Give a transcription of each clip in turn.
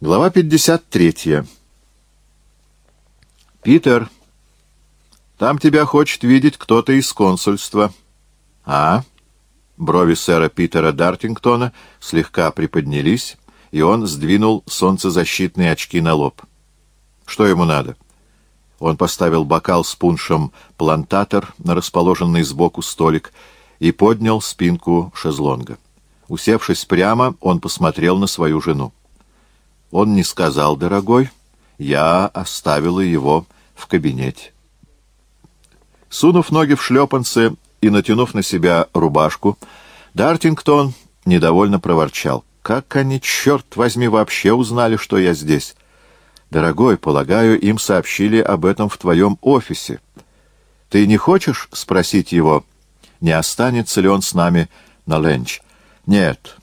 Глава 53. «Питер, там тебя хочет видеть кто-то из консульства». «А?» Брови сэра Питера Дартингтона слегка приподнялись, и он сдвинул солнцезащитные очки на лоб. «Что ему надо?» Он поставил бокал с пуншем «Плантатор» на расположенный сбоку столик и поднял спинку шезлонга. Усевшись прямо, он посмотрел на свою жену. Он не сказал, дорогой, я оставила его в кабинете. Сунув ноги в шлепанцы и натянув на себя рубашку, Дартингтон недовольно проворчал. «Как они, черт возьми, вообще узнали, что я здесь?» Дорогой, полагаю, им сообщили об этом в твоем офисе. Ты не хочешь спросить его, не останется ли он с нами на ленч? Нет.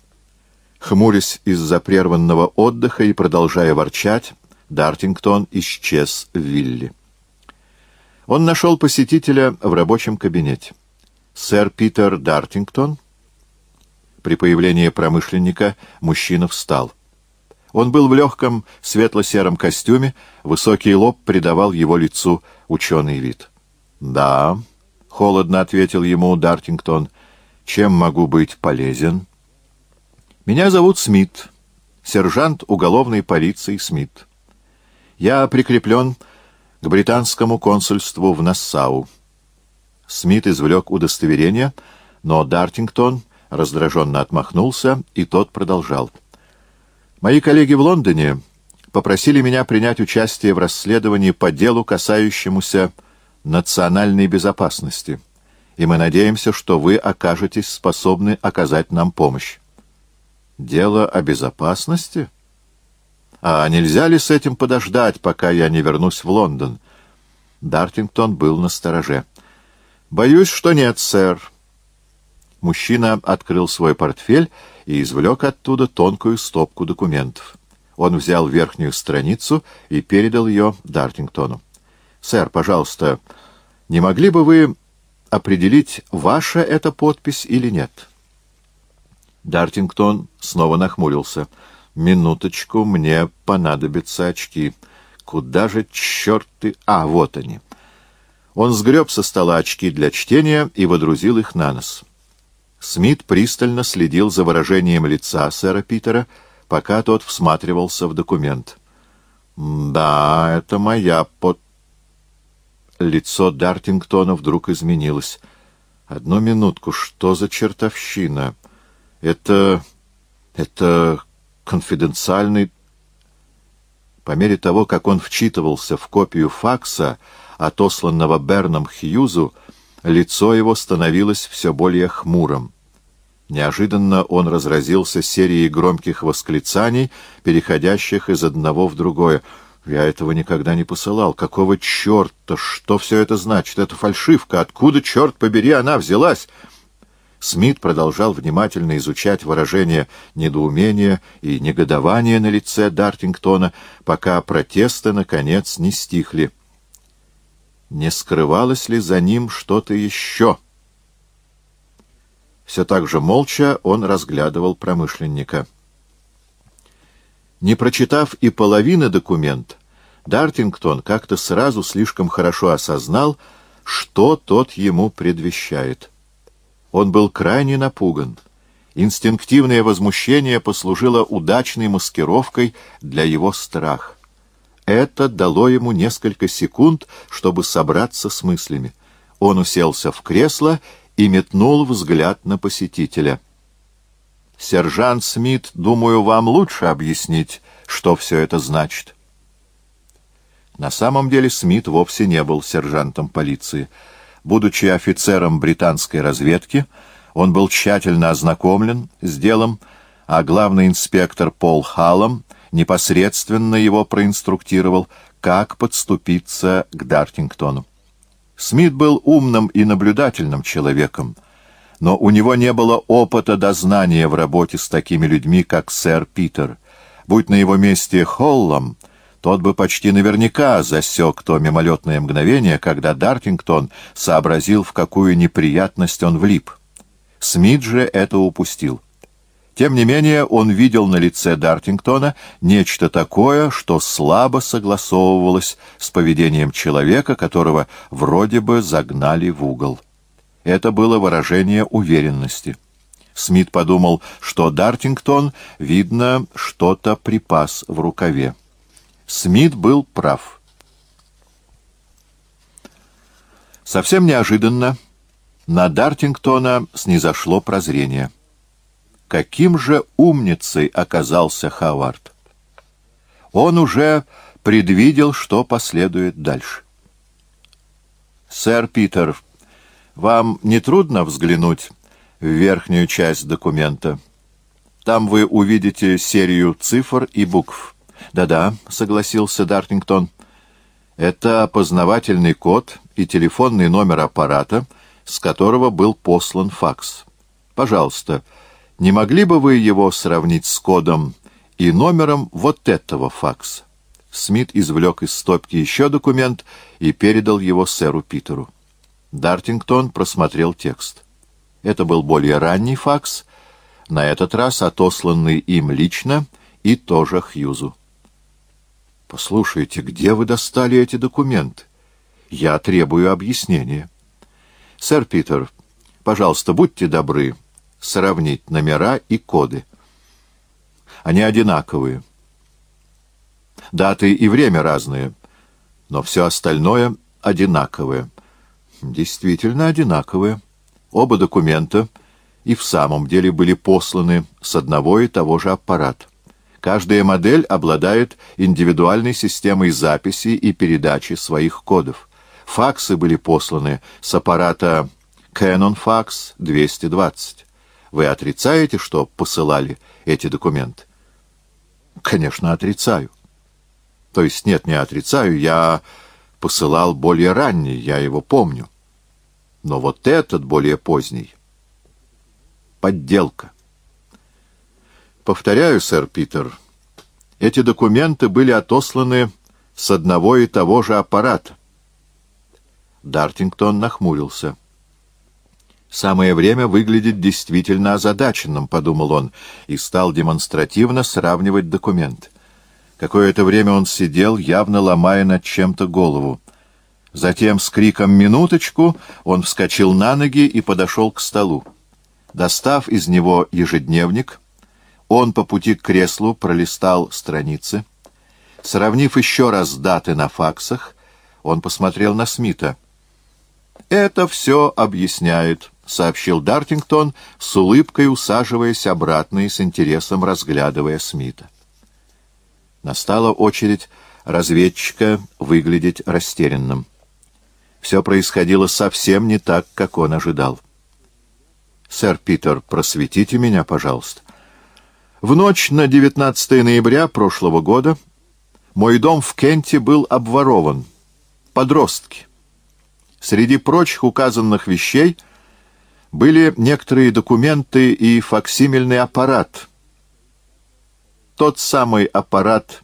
Хмурясь из-за прерванного отдыха и продолжая ворчать, Дартингтон исчез в вилле. Он нашел посетителя в рабочем кабинете. Сэр Питер Дартингтон. При появлении промышленника мужчина встал — он был в легком светло-сером костюме, высокий лоб придавал его лицу ученый вид. «Да», — холодно ответил ему Дартингтон, — «чем могу быть полезен?» «Меня зовут Смит, сержант уголовной полиции Смит. Я прикреплен к британскому консульству в Нассау». Смит извлек удостоверение, но Дартингтон раздраженно отмахнулся, и тот продолжал. Мои коллеги в Лондоне попросили меня принять участие в расследовании по делу, касающемуся национальной безопасности, и мы надеемся, что вы окажетесь способны оказать нам помощь. Дело о безопасности? А нельзя ли с этим подождать, пока я не вернусь в Лондон? Дартингтон был на стороже. Боюсь, что нет, сэр. Мужчина открыл свой портфель и извлек оттуда тонкую стопку документов. Он взял верхнюю страницу и передал ее Дартингтону. «Сэр, пожалуйста, не могли бы вы определить, ваша эта подпись или нет?» Дартингтон снова нахмурился. «Минуточку, мне понадобятся очки. Куда же, черт ты... А, вот они!» Он сгреб со стола очки для чтения и водрузил их на нос. Смит пристально следил за выражением лица сэра Питера, пока тот всматривался в документ. «Да, это моя под...» Лицо Дартингтона вдруг изменилось. «Одну минутку, что за чертовщина? Это... это конфиденциальный...» По мере того, как он вчитывался в копию факса, отосланного Берном Хьюзу, лицо его становилось все более хмурым. Неожиданно он разразился серией громких восклицаний, переходящих из одного в другое. «Я этого никогда не посылал. Какого черта? Что все это значит? Это фальшивка. Откуда, черт побери, она взялась?» Смит продолжал внимательно изучать выражение недоумения и негодования на лице Дартингтона, пока протесты, наконец, не стихли не скрывалось ли за ним что-то еще. Все так же молча он разглядывал промышленника. Не прочитав и половины документа, Дартингтон как-то сразу слишком хорошо осознал, что тот ему предвещает. Он был крайне напуган. Инстинктивное возмущение послужило удачной маскировкой для его страха. Это дало ему несколько секунд, чтобы собраться с мыслями. Он уселся в кресло и метнул взгляд на посетителя. «Сержант Смит, думаю, вам лучше объяснить, что все это значит». На самом деле Смит вовсе не был сержантом полиции. Будучи офицером британской разведки, он был тщательно ознакомлен с делом, а главный инспектор Пол Халлом непосредственно его проинструктировал, как подступиться к Дартингтону. Смит был умным и наблюдательным человеком, но у него не было опыта дознания в работе с такими людьми, как сэр Питер. Будь на его месте Холлом, тот бы почти наверняка засек то мимолетное мгновение, когда Дартингтон сообразил, в какую неприятность он влип. Смит же это упустил. Тем не менее, он видел на лице Дартингтона нечто такое, что слабо согласовывалось с поведением человека, которого вроде бы загнали в угол. Это было выражение уверенности. Смит подумал, что Дартингтон, видно, что-то припас в рукаве. Смит был прав. Совсем неожиданно на Дартингтона снизошло прозрение. Каким же умницей оказался Хавард! Он уже предвидел, что последует дальше. «Сэр Питер, вам не трудно взглянуть в верхнюю часть документа? Там вы увидите серию цифр и букв». «Да-да», — согласился Дартингтон. «Это опознавательный код и телефонный номер аппарата, с которого был послан факс. Пожалуйста, не могли бы вы его сравнить с кодом и номером вот этого факса?» Смит извлек из стопки еще документ и передал его сэру Питеру. Дартингтон просмотрел текст. Это был более ранний факс, на этот раз отосланный им лично и тоже Хьюзу. «Послушайте, где вы достали эти документы? Я требую объяснения». «Сэр Питер, пожалуйста, будьте добры сравнить номера и коды. Они одинаковые. Даты и время разные, но все остальное одинаковое. Действительно одинаковые. Оба документа и в самом деле были посланы с одного и того же аппарата. Каждая модель обладает индивидуальной системой записи и передачи своих кодов. Факсы были посланы с аппарата Canon Fax 220. Вы отрицаете, что посылали эти документы? Конечно, отрицаю. То есть нет, не отрицаю, я посылал более ранний, я его помню. Но вот этот более поздний — подделка. Повторяю, сэр Питер, эти документы были отосланы с одного и того же аппарата. Дартингтон нахмурился. «Самое время выглядеть действительно озадаченным», — подумал он, и стал демонстративно сравнивать документы. Какое-то время он сидел, явно ломая над чем-то голову. Затем с криком «Минуточку!» он вскочил на ноги и подошел к столу. Достав из него ежедневник, он по пути к креслу пролистал страницы. Сравнив еще раз даты на факсах, он посмотрел на Смита. «Это все объясняет», — сообщил Дартингтон, с улыбкой усаживаясь обратно и с интересом разглядывая Смита. Настала очередь разведчика выглядеть растерянным. Все происходило совсем не так, как он ожидал. «Сэр Питер, просветите меня, пожалуйста. В ночь на 19 ноября прошлого года мой дом в Кенте был обворован. Подростки. Среди прочих указанных вещей были некоторые документы и факсимильный аппарат. Тот самый аппарат.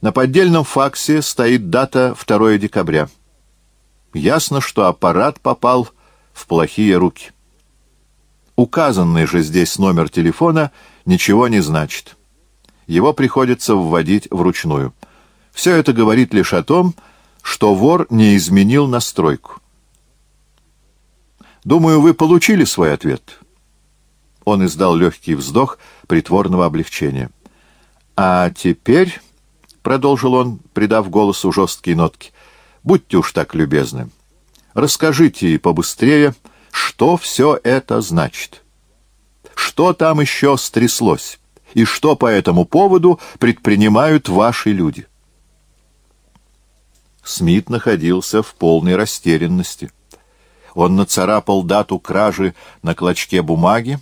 На поддельном факсе стоит дата 2 декабря. Ясно, что аппарат попал в плохие руки. Указанный же здесь номер телефона ничего не значит. Его приходится вводить вручную. Все это говорит лишь о том, что вор не изменил настройку. Думаю, вы получили свой ответ. Он издал легкий вздох притворного облегчения. А теперь, — продолжил он, придав голосу жесткие нотки, — будьте уж так любезны, расскажите побыстрее, — что все это значит? Что там еще стряслось? И что по этому поводу предпринимают ваши люди? Смит находился в полной растерянности. Он нацарапал дату кражи на клочке бумаги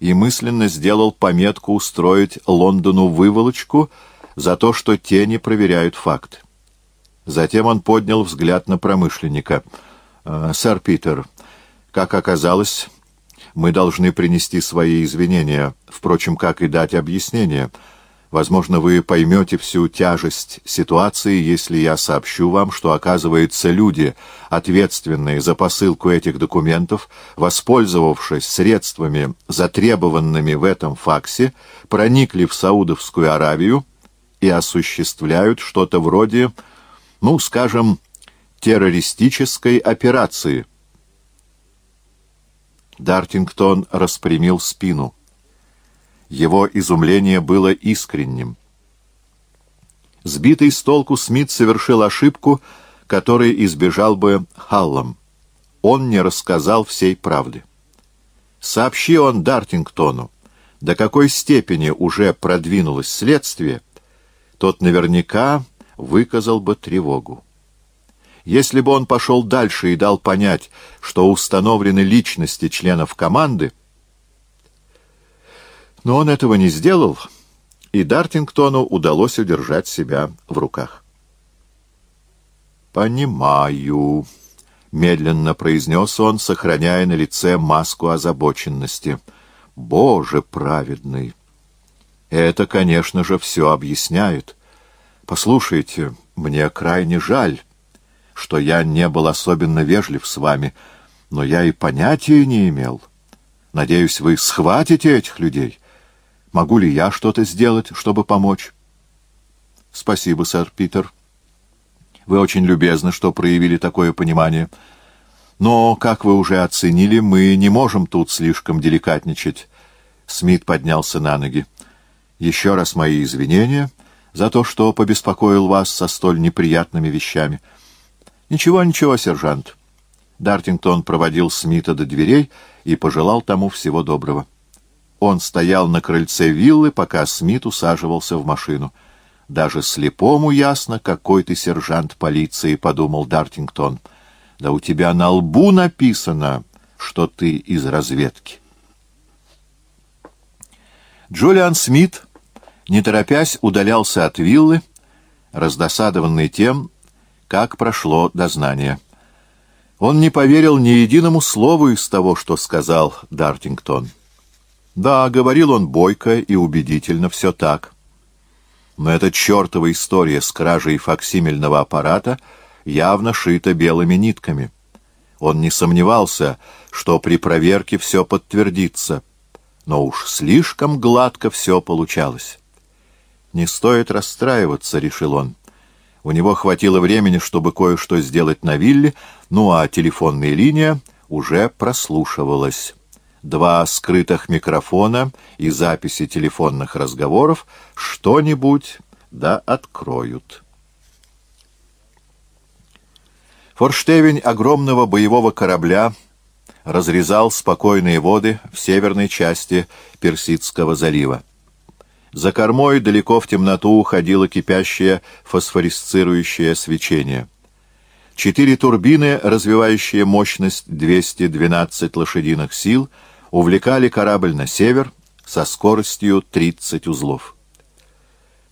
и мысленно сделал пометку устроить Лондону выволочку за то, что те не проверяют факт. Затем он поднял взгляд на промышленника. «Э, «Сэр Питер, как оказалось, мы должны принести свои извинения, впрочем, как и дать объяснение. Возможно, вы поймете всю тяжесть ситуации, если я сообщу вам, что, оказывается, люди, ответственные за посылку этих документов, воспользовавшись средствами, затребованными в этом факсе, проникли в Саудовскую Аравию и осуществляют что-то вроде, ну, скажем, террористической операции. Дартингтон распрямил спину. Его изумление было искренним. Сбитый с толку Смит совершил ошибку, которой избежал бы Халлом. Он не рассказал всей правды. Сообщи он Дартингтону, до какой степени уже продвинулось следствие, тот наверняка выказал бы тревогу. Если бы он пошел дальше и дал понять, что установлены личности членов команды, но он этого не сделал, и Дартингтону удалось удержать себя в руках. «Понимаю», — медленно произнес он, сохраняя на лице маску озабоченности. «Боже праведный! Это, конечно же, все объясняет. Послушайте, мне крайне жаль, что я не был особенно вежлив с вами, но я и понятия не имел. Надеюсь, вы схватите этих людей». Могу ли я что-то сделать, чтобы помочь? Спасибо, сэр Питер. Вы очень любезны, что проявили такое понимание. Но, как вы уже оценили, мы не можем тут слишком деликатничать. Смит поднялся на ноги. Еще раз мои извинения за то, что побеспокоил вас со столь неприятными вещами. Ничего, ничего, сержант. Дартингтон проводил Смита до дверей и пожелал тому всего доброго. Он стоял на крыльце виллы, пока Смит усаживался в машину. «Даже слепому ясно, какой ты сержант полиции», — подумал Дартингтон. «Да у тебя на лбу написано, что ты из разведки». Джулиан Смит, не торопясь, удалялся от виллы, раздосадованный тем, как прошло дознание. Он не поверил ни единому слову из того, что сказал Дартингтон. Да, говорил он бойко и убедительно, все так. Но эта чертова история с кражей факсимильного аппарата явно шита белыми нитками. Он не сомневался, что при проверке все подтвердится, но уж слишком гладко все получалось. «Не стоит расстраиваться», — решил он. У него хватило времени, чтобы кое-что сделать на вилле, ну а телефонная линия уже прослушивалась два скрытых микрофона и записи телефонных разговоров что-нибудь да откроют. Форштевень огромного боевого корабля разрезал спокойные воды в северной части Персидского залива. За кормой далеко в темноту уходило кипящее фосфорисцирующее свечение. Четыре турбины, развивающие мощность 212 лошадиных сил, — увлекали корабль на север со скоростью 30 узлов.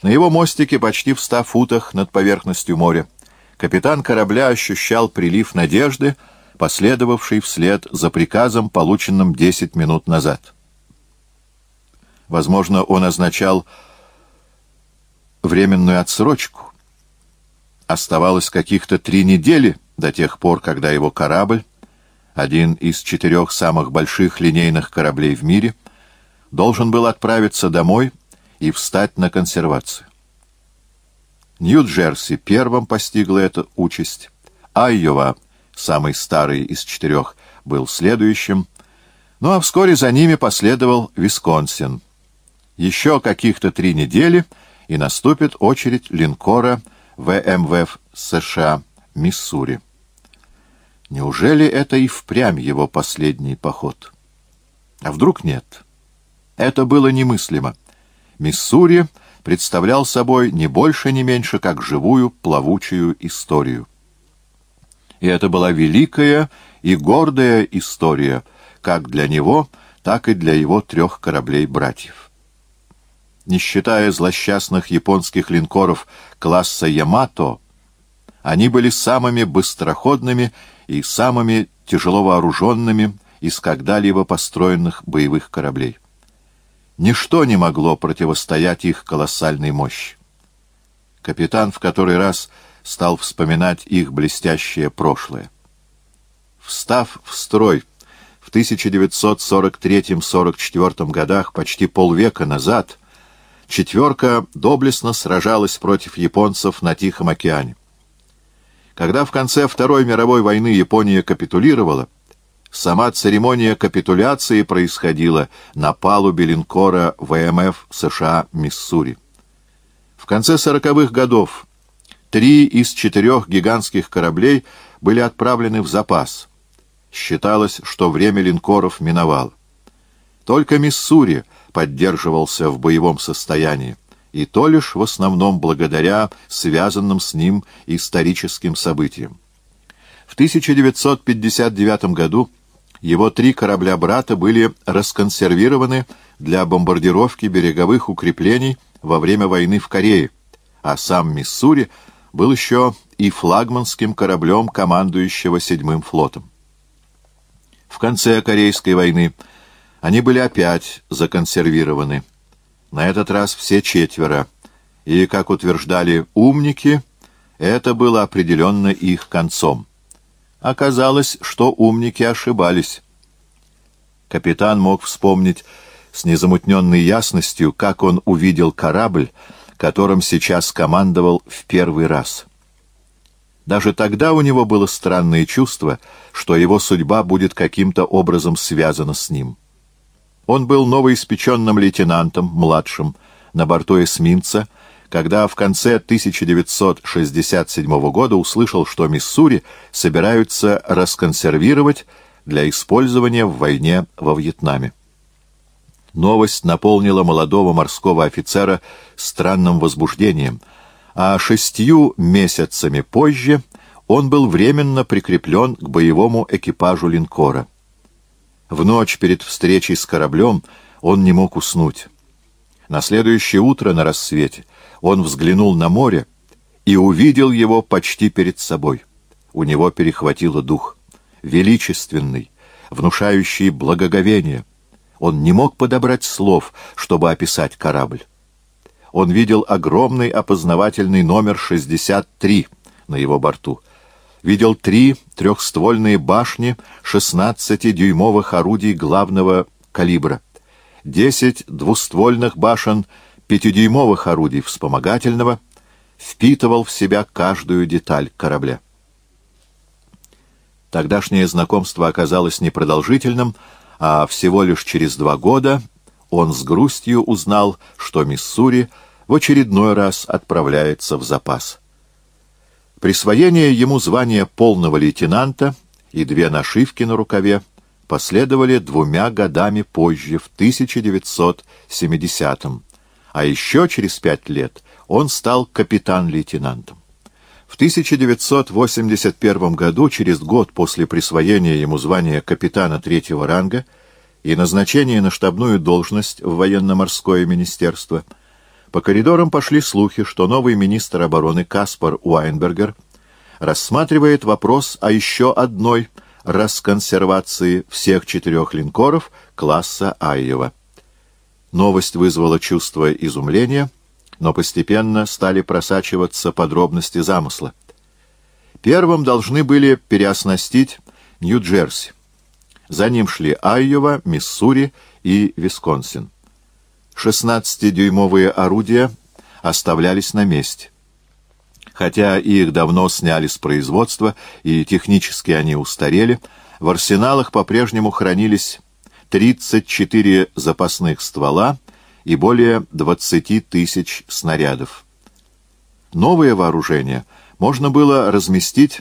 На его мостике, почти в ста футах над поверхностью моря, капитан корабля ощущал прилив надежды, последовавший вслед за приказом, полученным 10 минут назад. Возможно, он означал временную отсрочку. Оставалось каких-то три недели до тех пор, когда его корабль один из четырех самых больших линейных кораблей в мире, должен был отправиться домой и встать на консервацию. Нью-Джерси первым постигла эта участь, Айова, самый старый из четырех, был следующим, ну а вскоре за ними последовал Висконсин. Еще каких-то три недели, и наступит очередь линкора ВМВ США «Миссури». Неужели это и впрямь его последний поход? А вдруг нет? Это было немыслимо. Миссури представлял собой не больше, не меньше, как живую плавучую историю. И это была великая и гордая история, как для него, так и для его трех кораблей-братьев. Не считая злосчастных японских линкоров класса «Ямато», они были самыми быстроходными и самыми тяжело вооруженными из когда-либо построенных боевых кораблей. Ничто не могло противостоять их колоссальной мощи. Капитан в который раз стал вспоминать их блестящее прошлое. Встав в строй в 1943-44 годах, почти полвека назад, четверка доблестно сражалась против японцев на Тихом океане. Когда в конце Второй мировой войны Япония капитулировала, сама церемония капитуляции происходила на палубе линкора ВМФ США «Миссури». В конце сороковых годов три из четырех гигантских кораблей были отправлены в запас. Считалось, что время линкоров миновало. Только «Миссури» поддерживался в боевом состоянии, и то лишь в основном благодаря связанным с ним историческим событиям. В 1959 году его три корабля-брата были расконсервированы для бомбардировки береговых укреплений во время войны в Корее, а сам Миссури был еще и флагманским кораблем командующего седьмым флотом. В конце Корейской войны они были опять законсервированы. На этот раз все четверо, и, как утверждали умники, это было определенно их концом. Оказалось, что умники ошибались. Капитан мог вспомнить с незамутненной ясностью, как он увидел корабль, которым сейчас командовал в первый раз. Даже тогда у него было странное чувство, что его судьба будет каким-то образом связана с ним. Он был новоиспеченным лейтенантом, младшим, на борту эсминца, когда в конце 1967 года услышал, что Миссури собираются расконсервировать для использования в войне во Вьетнаме. Новость наполнила молодого морского офицера странным возбуждением, а шестью месяцами позже он был временно прикреплен к боевому экипажу линкора. В ночь перед встречей с кораблем он не мог уснуть. На следующее утро на рассвете он взглянул на море и увидел его почти перед собой. У него перехватило дух. Величественный, внушающий благоговение. Он не мог подобрать слов, чтобы описать корабль. Он видел огромный опознавательный номер 63 на его борту. Видел три трехствольные башни 16-дюймовых орудий главного калибра, десять двуствольных башен пятидюймовых орудий вспомогательного, впитывал в себя каждую деталь корабля. Тогдашнее знакомство оказалось непродолжительным, а всего лишь через два года он с грустью узнал, что Миссури в очередной раз отправляется в запас. Присвоение ему звания полного лейтенанта и две нашивки на рукаве последовали двумя годами позже, в 1970-м, а еще через пять лет он стал капитан-лейтенантом. В 1981 году, через год после присвоения ему звания капитана третьего ранга и назначения на штабную должность в военно-морское министерство, по коридорам пошли слухи, что новый министр обороны Каспар Уайнбергер рассматривает вопрос о еще одной расконсервации всех четырех линкоров класса Айева. Новость вызвала чувство изумления, но постепенно стали просачиваться подробности замысла. Первым должны были переоснастить Нью-Джерси. За ним шли Айова, Миссури и Висконсин. 16-дюймовые орудия оставлялись на месте. Хотя их давно сняли с производства и технически они устарели, в арсеналах по-прежнему хранились 34 запасных ствола и более 20 тысяч снарядов. Новое вооружение можно было разместить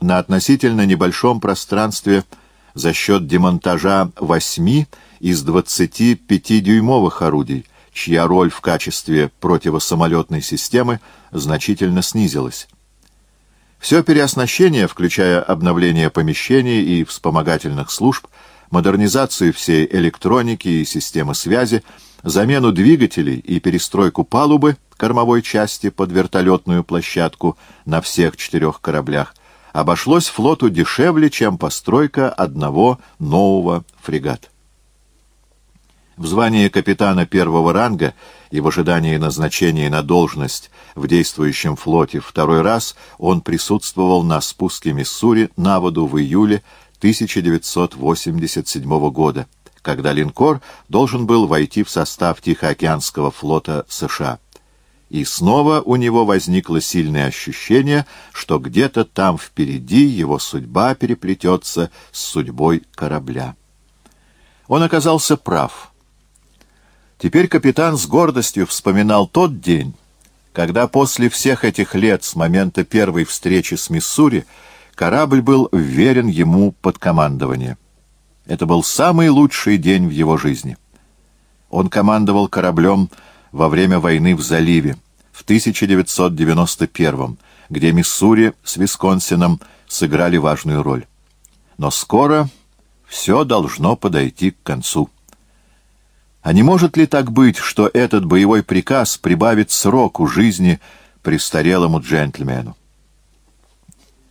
на относительно небольшом пространстве за счет демонтажа 8 из 25-дюймовых орудий, чья роль в качестве противосамолетной системы значительно снизилась. Все переоснащение, включая обновление помещений и вспомогательных служб, модернизацию всей электроники и системы связи, замену двигателей и перестройку палубы кормовой части под вертолетную площадку на всех четырех кораблях, обошлось флоту дешевле, чем постройка одного нового фрегата. В звании капитана первого ранга и в ожидании назначения на должность в действующем флоте второй раз он присутствовал на спуске Миссури на воду в июле 1987 года, когда линкор должен был войти в состав Тихоокеанского флота США. И снова у него возникло сильное ощущение, что где-то там впереди его судьба переплетется с судьбой корабля. Он оказался прав. Теперь капитан с гордостью вспоминал тот день, когда после всех этих лет с момента первой встречи с Миссури корабль был вверен ему под командование. Это был самый лучший день в его жизни. Он командовал кораблем во время войны в заливе в 1991 где Миссури с Висконсином сыграли важную роль. Но скоро все должно подойти к концу. А не может ли так быть, что этот боевой приказ прибавит срок у жизни престарелому джентльмену?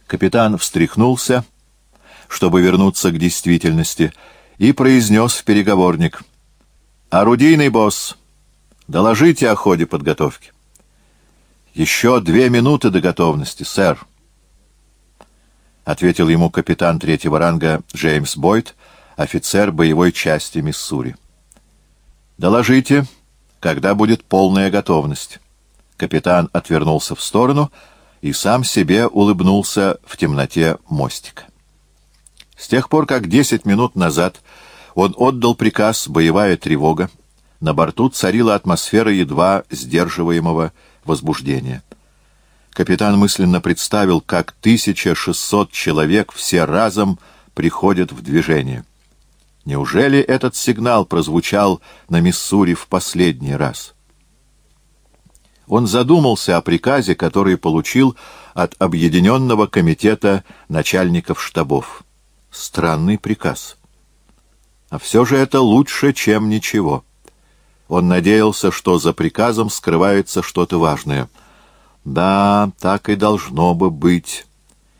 Капитан встряхнулся, чтобы вернуться к действительности, и произнес в переговорник. «Орудийный босс, доложите о ходе подготовки». «Еще две минуты до готовности, сэр», — ответил ему капитан третьего ранга Джеймс Бойд, офицер боевой части Миссури. «Доложите, когда будет полная готовность». Капитан отвернулся в сторону и сам себе улыбнулся в темноте мостика. С тех пор, как десять минут назад он отдал приказ «Боевая тревога», на борту царила атмосфера едва сдерживаемого возбуждения. Капитан мысленно представил, как 1600 человек все разом приходят в движение. Неужели этот сигнал прозвучал на Миссури в последний раз? Он задумался о приказе, который получил от Объединенного комитета начальников штабов. Странный приказ. А все же это лучше, чем ничего. Он надеялся, что за приказом скрывается что-то важное. Да, так и должно бы быть,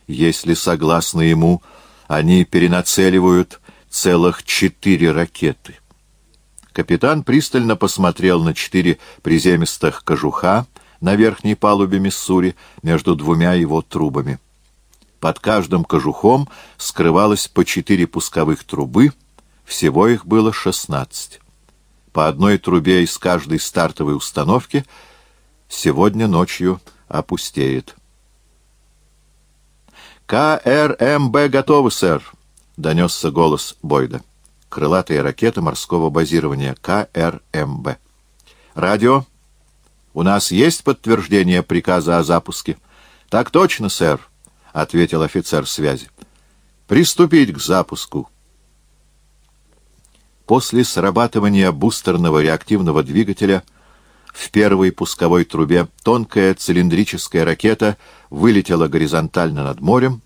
если, согласно ему, они перенацеливают целых четыре ракеты. Капитан пристально посмотрел на четыре приземистых кожуха на верхней палубе Миссури между двумя его трубами. Под каждым кожухом скрывалось по четыре пусковых трубы, всего их было шестнадцать. По одной трубе из каждой стартовой установки сегодня ночью опустеет. «КРМБ готовы, сэр!» — донесся голос Бойда. Крылатая ракета морского базирования КРМБ. «Радио? У нас есть подтверждение приказа о запуске?» «Так точно, сэр», — ответил офицер связи. «Приступить к запуску». После срабатывания бустерного реактивного двигателя в первой пусковой трубе тонкая цилиндрическая ракета вылетела горизонтально над морем,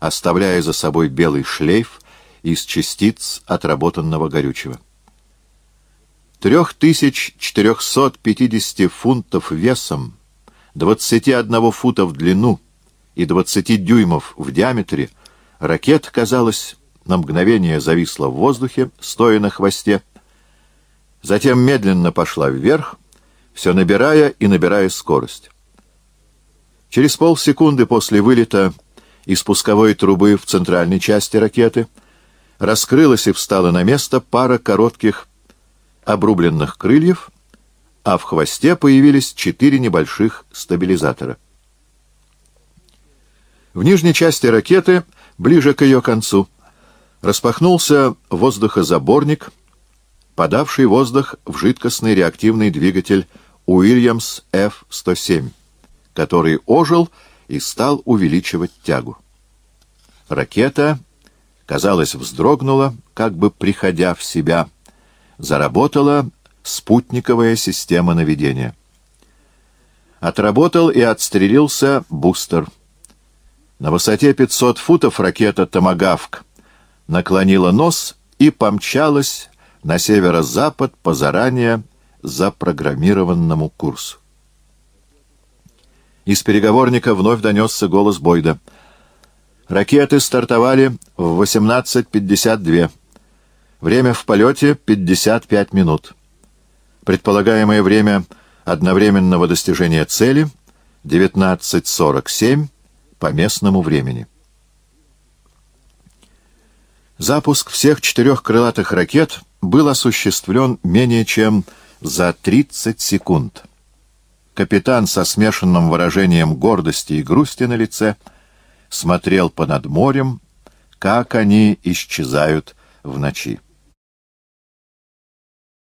оставляя за собой белый шлейф из частиц отработанного горючего. 3450 фунтов весом, 21 фута в длину и 20 дюймов в диаметре ракета, казалось, на мгновение зависла в воздухе, стоя на хвосте, затем медленно пошла вверх, все набирая и набирая скорость. Через полсекунды после вылета из пусковой трубы в центральной части ракеты раскрылась и встала на место пара коротких обрубленных крыльев, а в хвосте появились четыре небольших стабилизатора. В нижней части ракеты, ближе к ее концу, распахнулся воздухозаборник, подавший воздух в жидкостный реактивный двигатель Уильямс F-107, который ожил и стал увеличивать тягу. Ракета, казалось, вздрогнула, как бы приходя в себя. Заработала спутниковая система наведения. Отработал и отстрелился бустер. На высоте 500 футов ракета «Томагавк» наклонила нос и помчалась на северо-запад по заранее запрограммированному курсу. Из переговорника вновь донесся голос Бойда. Ракеты стартовали в 18.52. Время в полете — 55 минут. Предполагаемое время одновременного достижения цели — 19.47 по местному времени. Запуск всех четырех крылатых ракет был осуществлен менее чем за 30 секунд. Капитан со смешанным выражением гордости и грусти на лице смотрел понад морем, как они исчезают в ночи.